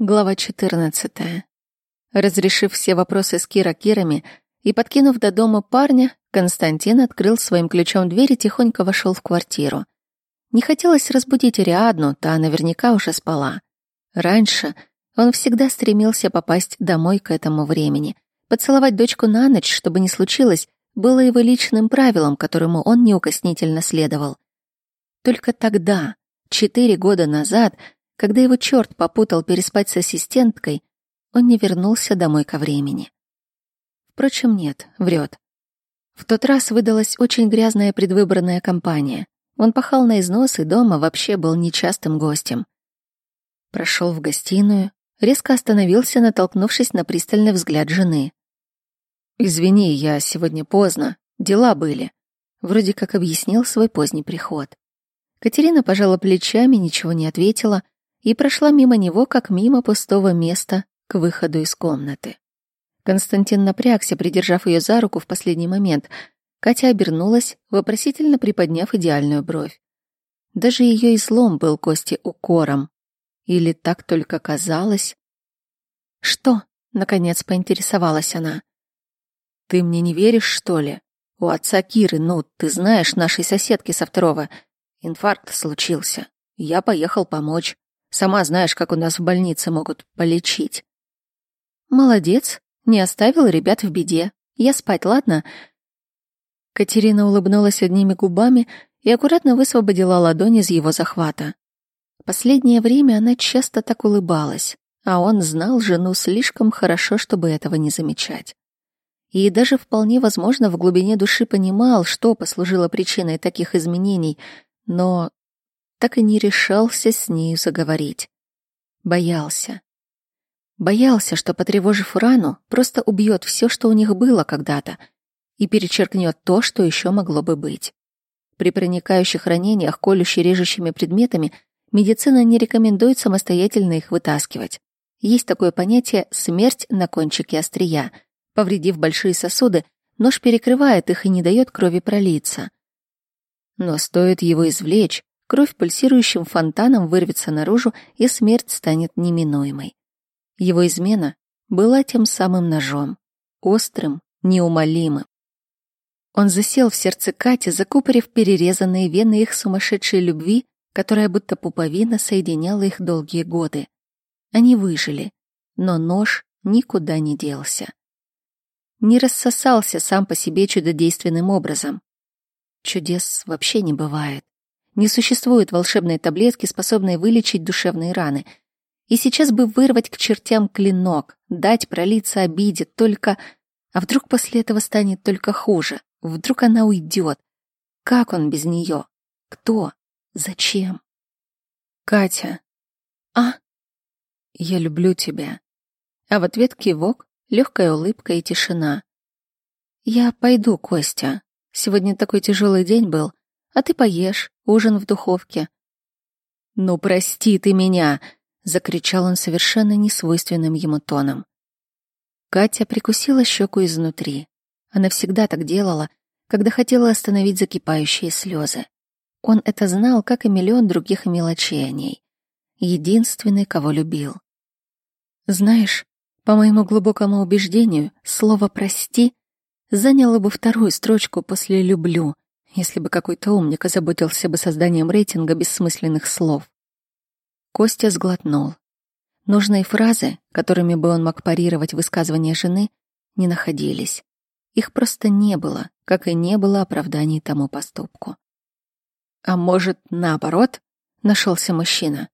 Глава 14. Разрешив все вопросы с Кира-Кирами и подкинув до дома парня, Константин открыл своим ключом дверь и тихонько вошел в квартиру. Не хотелось разбудить Ариадну, та наверняка уже спала. Раньше он всегда стремился попасть домой к этому времени. Поцеловать дочку на ночь, чтобы не случилось, было его личным правилом, которому он неукоснительно следовал. Только тогда, четыре года назад, когда его черт попутал переспать с ассистенткой, он не вернулся домой ко времени. Впрочем, нет, врет. В тот раз выдалась очень грязная предвыборная кампания. Он пахал на износ и дома вообще был нечастым гостем. Прошел в гостиную, резко остановился, натолкнувшись на пристальный взгляд жены. «Извини, я сегодня поздно, дела были», вроде как объяснил свой поздний приход. Катерина пожала плечами, ничего не ответила, и прошла мимо него, как мимо пустого места, к выходу из комнаты. Константин напрягся, придержав ее за руку в последний момент. Катя обернулась, вопросительно приподняв идеальную бровь. Даже ее излом был Кости укором. Или так только казалось? «Что?» — наконец поинтересовалась она. «Ты мне не веришь, что ли? У отца Киры, ну, ты знаешь, нашей соседки со второго, инфаркт случился. Я поехал помочь. Сама знаешь, как у нас в больнице могут полечить. Молодец, не оставил ребят в беде. Я спать, ладно? Катерина улыбнулась одними губами и аккуратно высвободила ладонь из его захвата. Последнее время она часто так улыбалась, а он знал жену слишком хорошо, чтобы этого не замечать. И даже вполне возможно в глубине души понимал, что послужило причиной таких изменений, но так и не решался с нею заговорить. Боялся. Боялся, что, потревожив рану, просто убьет все, что у них было когда-то, и перечеркнет то, что еще могло бы быть. При проникающих ранениях, колюще-режущими предметами, медицина не рекомендует самостоятельно их вытаскивать. Есть такое понятие «смерть на кончике острия». Повредив большие сосуды, нож перекрывает их и не дает крови пролиться. Но стоит его извлечь, Кровь пульсирующим фонтаном вырвется наружу, и смерть станет неминуемой. Его измена была тем самым ножом, острым, неумолимым. Он засел в сердце Кати, закупорив перерезанные вены их сумасшедшей любви, которая будто пуповина соединяла их долгие годы. Они выжили, но нож никуда не делся. Не рассосался сам по себе чудодейственным образом. Чудес вообще не бывает. Не существует волшебной таблетки, способной вылечить душевные раны. И сейчас бы вырвать к чертям клинок, дать пролиться обиде, только... А вдруг после этого станет только хуже? Вдруг она уйдет? Как он без нее? Кто? Зачем? Катя. А? Я люблю тебя. А в ответ кивок, легкая улыбка и тишина. Я пойду, Костя. Сегодня такой тяжелый день был. А ты поешь, ужин в духовке. «Ну, прости ты меня!» — закричал он совершенно несвойственным ему тоном. Катя прикусила щеку изнутри. Она всегда так делала, когда хотела остановить закипающие слезы. Он это знал, как и миллион других мелочей о ней. Единственный, кого любил. Знаешь, по моему глубокому убеждению, слово «прости» заняло бы вторую строчку после «люблю», если бы какой-то умник озаботился бы созданием рейтинга бессмысленных слов. Костя сглотнул. Нужные фразы, которыми бы он мог парировать высказывания жены, не находились. Их просто не было, как и не было оправданий тому поступку. А может, наоборот, нашелся мужчина.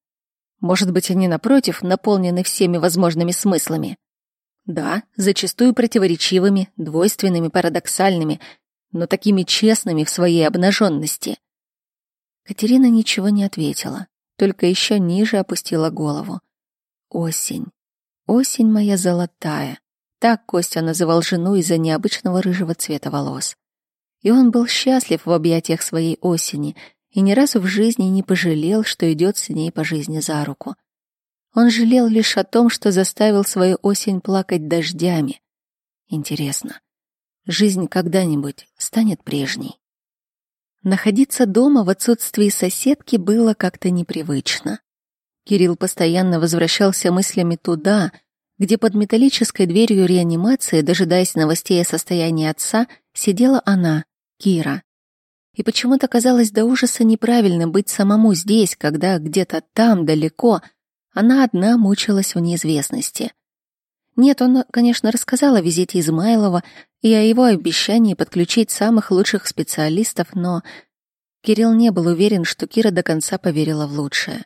Может быть, они, напротив, наполнены всеми возможными смыслами. Да, зачастую противоречивыми, двойственными, парадоксальными, но такими честными в своей обнаженности. Катерина ничего не ответила, только еще ниже опустила голову. Осень. Осень моя золотая. Так Костя называл жену из-за необычного рыжего цвета волос. И он был счастлив в объятиях своей осени и ни разу в жизни не пожалел, что идет с ней по жизни за руку. Он жалел лишь о том, что заставил свою осень плакать дождями. Интересно, жизнь когда-нибудь станет прежней. Находиться дома в отсутствии соседки было как-то непривычно. Кирилл постоянно возвращался мыслями туда, где под металлической дверью реанимации, дожидаясь новостей о состоянии отца, сидела она, Кира. И почему-то казалось до ужаса неправильным быть самому здесь, когда где-то там, далеко, она одна мучилась в неизвестности. Нет, он, конечно, рассказал о визите Измайлова и о его обещании подключить самых лучших специалистов, но Кирилл не был уверен, что Кира до конца поверила в лучшее.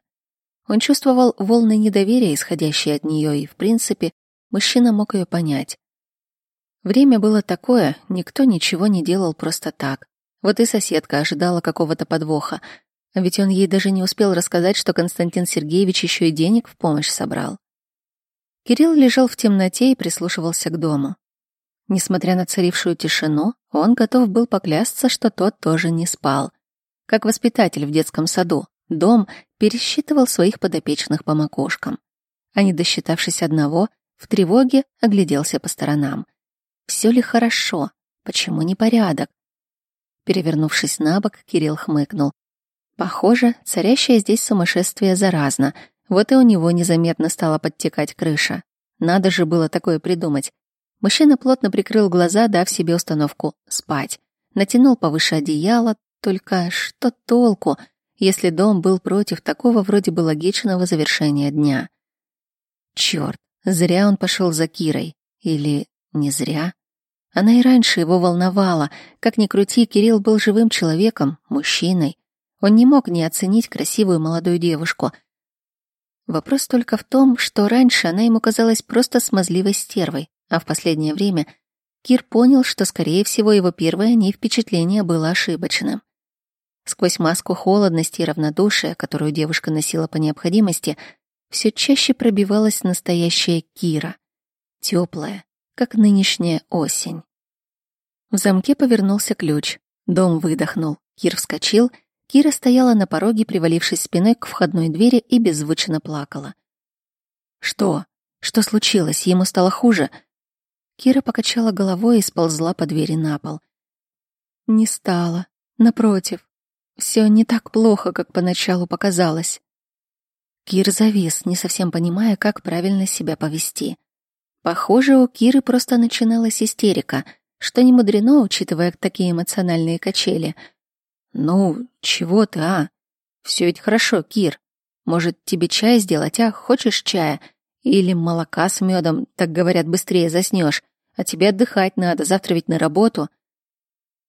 Он чувствовал волны недоверия, исходящие от нее, и, в принципе, мужчина мог ее понять. Время было такое, никто ничего не делал просто так. Вот и соседка ожидала какого-то подвоха, а ведь он ей даже не успел рассказать, что Константин Сергеевич еще и денег в помощь собрал. Кирилл лежал в темноте и прислушивался к дому. Несмотря на царившую тишину, он готов был поклясться, что тот тоже не спал. Как воспитатель в детском саду, дом пересчитывал своих подопечных по макушкам. А не досчитавшись одного, в тревоге огляделся по сторонам. Все ли хорошо? Почему не порядок? Перевернувшись на бок, Кирилл хмыкнул. Похоже, царящее здесь сумасшествие заразно. Вот и у него незаметно стала подтекать крыша. Надо же было такое придумать. Мужчина плотно прикрыл глаза, дав себе установку «спать». Натянул повыше одеяло, только что толку, если дом был против такого вроде бы логичного завершения дня. Черт, зря он пошел за Кирой. Или не зря? Она и раньше его волновала. Как ни крути, Кирилл был живым человеком, мужчиной. Он не мог не оценить красивую молодую девушку. Вопрос только в том, что раньше она ему казалась просто смазливой стервой, а в последнее время Кир понял, что, скорее всего, его первое не впечатление было ошибочным. Сквозь маску холодности и равнодушия, которую девушка носила по необходимости, все чаще пробивалась настоящая Кира. Теплая, как нынешняя осень. В замке повернулся ключ. Дом выдохнул. Кир вскочил. Кира стояла на пороге, привалившись спиной к входной двери и беззвучно плакала. «Что? Что случилось? Ему стало хуже?» Кира покачала головой и сползла по двери на пол. «Не стало. Напротив, все не так плохо, как поначалу показалось. Кир завис, не совсем понимая, как правильно себя повести. Похоже, у Киры просто начиналась истерика, что не мудрено, учитывая такие эмоциональные качели. «Ну, чего ты, а? Все ведь хорошо, Кир. Может, тебе чай сделать, а? Хочешь чая? Или молока с медом, так говорят, быстрее заснешь. А тебе отдыхать надо, завтра ведь на работу».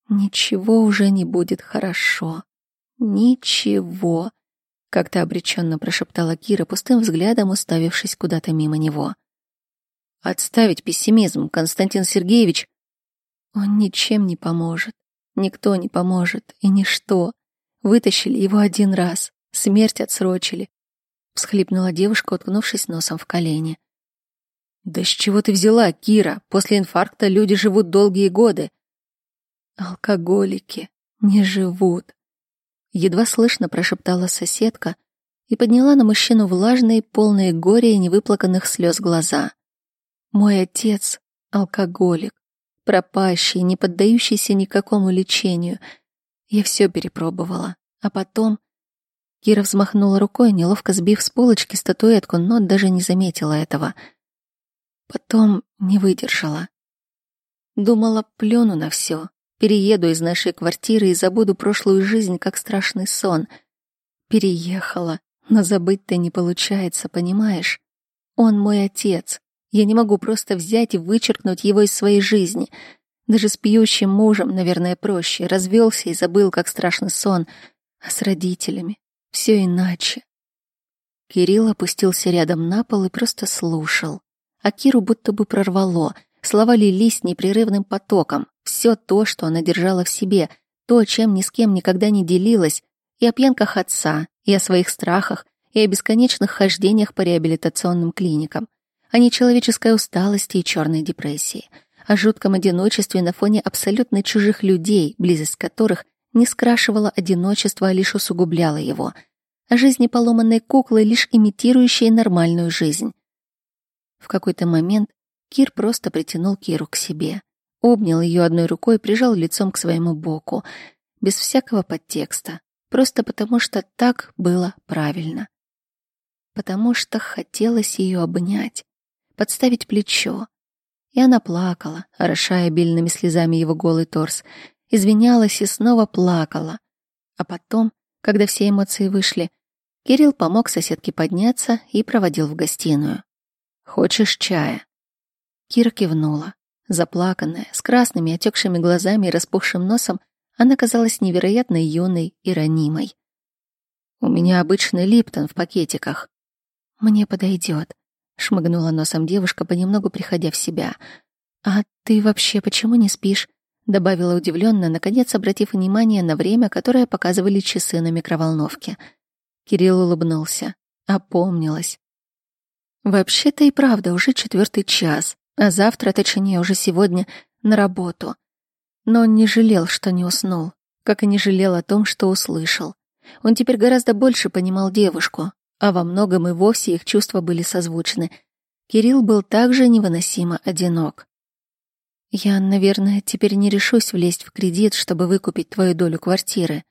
«Ничего уже не будет хорошо», «Ничего», — как-то обреченно прошептала Кира, пустым взглядом уставившись куда-то мимо него. «Отставить пессимизм, Константин Сергеевич!» «Он ничем не поможет, никто не поможет, и ничто. Вытащили его один раз, смерть отсрочили», — всхлипнула девушка, уткнувшись носом в колени. «Да с чего ты взяла, Кира? После инфаркта люди живут долгие годы». «Алкоголики не живут», едва слышно прошептала соседка и подняла на мужчину влажные, полные горя и невыплаканных слез глаза. Мой отец — алкоголик, пропащий, не поддающийся никакому лечению. Я все перепробовала. А потом... Кира взмахнула рукой, неловко сбив с полочки статуэтку, но даже не заметила этого. Потом не выдержала. Думала, плюну на все, Перееду из нашей квартиры и забуду прошлую жизнь, как страшный сон. Переехала, но забыть-то не получается, понимаешь? Он мой отец. Я не могу просто взять и вычеркнуть его из своей жизни. Даже с пьющим мужем, наверное, проще. Развелся и забыл, как страшный сон. А с родителями все иначе. Кирилл опустился рядом на пол и просто слушал. А Киру будто бы прорвало. Слова лились непрерывным потоком. Все то, что она держала в себе, то, чем ни с кем никогда не делилась, и о пьянках отца, и о своих страхах, и о бесконечных хождениях по реабилитационным клиникам, о нечеловеческой усталости и черной депрессии, о жутком одиночестве на фоне абсолютно чужих людей, близость которых не скрашивала одиночество, а лишь усугубляла его, о жизни поломанной куклы, лишь имитирующей нормальную жизнь. В какой-то момент Кир просто притянул Киру к себе обнял ее одной рукой, прижал лицом к своему боку, без всякого подтекста, просто потому что так было правильно. потому что хотелось ее обнять, подставить плечо. И она плакала, орошая обильными слезами его голый торс, извинялась и снова плакала. А потом, когда все эмоции вышли, Кирилл помог соседке подняться и проводил в гостиную. «Хочешь чая?» Кира кивнула. Заплаканная, с красными отекшими глазами и распухшим носом, она казалась невероятно юной и ранимой. «У меня обычный липтон в пакетиках». «Мне подойдет», — шмыгнула носом девушка, понемногу приходя в себя. «А ты вообще почему не спишь?» — добавила удивленно, наконец обратив внимание на время, которое показывали часы на микроволновке. Кирилл улыбнулся. Опомнилась. «Вообще-то и правда уже четвертый час, а завтра, точнее уже сегодня, на работу. Но он не жалел, что не уснул, как и не жалел о том, что услышал. Он теперь гораздо больше понимал девушку, а во многом и вовсе их чувства были созвучны. Кирилл был также невыносимо одинок. «Я, наверное, теперь не решусь влезть в кредит, чтобы выкупить твою долю квартиры».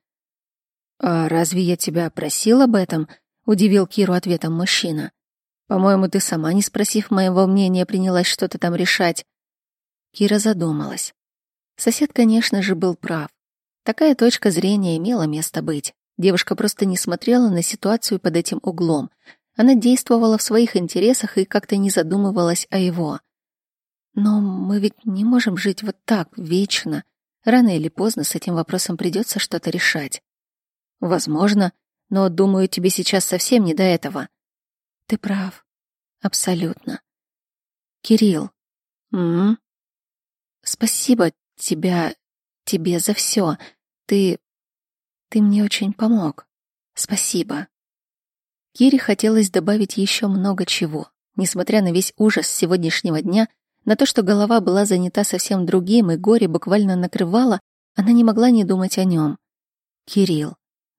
«А разве я тебя просил об этом?» — удивил Киру ответом мужчина. «По-моему, ты сама, не спросив моего мнения, принялась что-то там решать». Кира задумалась. Сосед, конечно же, был прав. Такая точка зрения имела место быть. Девушка просто не смотрела на ситуацию под этим углом. Она действовала в своих интересах и как-то не задумывалась о его. Но мы ведь не можем жить вот так, вечно. Рано или поздно с этим вопросом придется что-то решать. Возможно, но, думаю, тебе сейчас совсем не до этого. Ты прав. Абсолютно. Кирилл. М, -м. Спасибо тебя, тебе за все. Ты... ты мне очень помог. Спасибо. Кире хотелось добавить еще много чего. Несмотря на весь ужас сегодняшнего дня, на то, что голова была занята совсем другим и горе буквально накрывало, она не могла не думать о нем. Кирилл.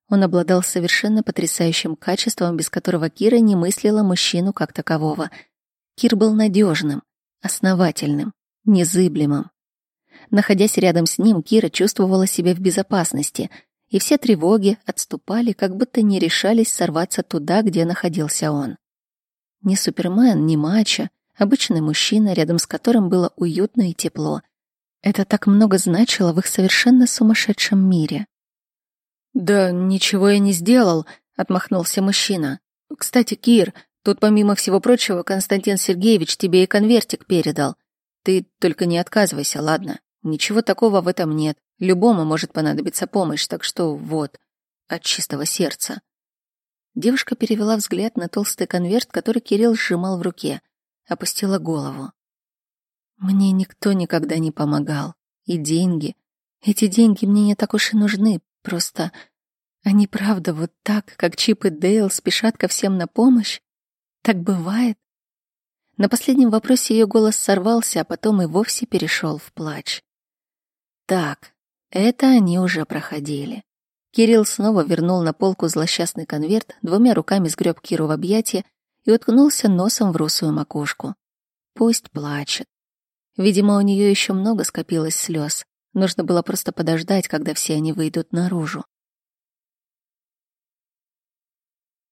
Он обладал совершенно потрясающим качеством, без которого Кира не мыслила мужчину как такового. Кир был надежным, основательным, незыблемым. Находясь рядом с ним, Кира чувствовала себя в безопасности, и все тревоги отступали, как будто не решались сорваться туда, где находился он. Ни Супермен, ни Мачо, обычный мужчина, рядом с которым было уютно и тепло. Это так много значило в их совершенно сумасшедшем мире. «Да ничего я не сделал», — отмахнулся мужчина. «Кстати, Кир, тут помимо всего прочего Константин Сергеевич тебе и конвертик передал. Ты только не отказывайся, ладно?» Ничего такого в этом нет. Любому может понадобиться помощь, так что вот, от чистого сердца. Девушка перевела взгляд на толстый конверт, который Кирилл сжимал в руке, опустила голову. Мне никто никогда не помогал. И деньги. Эти деньги мне не так уж и нужны, просто они правда вот так, как Чип и Дейл спешат ко всем на помощь? Так бывает? На последнем вопросе ее голос сорвался, а потом и вовсе перешел в плач. Так, это они уже проходили. Кирилл снова вернул на полку злосчастный конверт, двумя руками сгреб Киру в объятия и уткнулся носом в русую макушку. Пусть плачет. Видимо, у нее еще много скопилось слез. Нужно было просто подождать, когда все они выйдут наружу.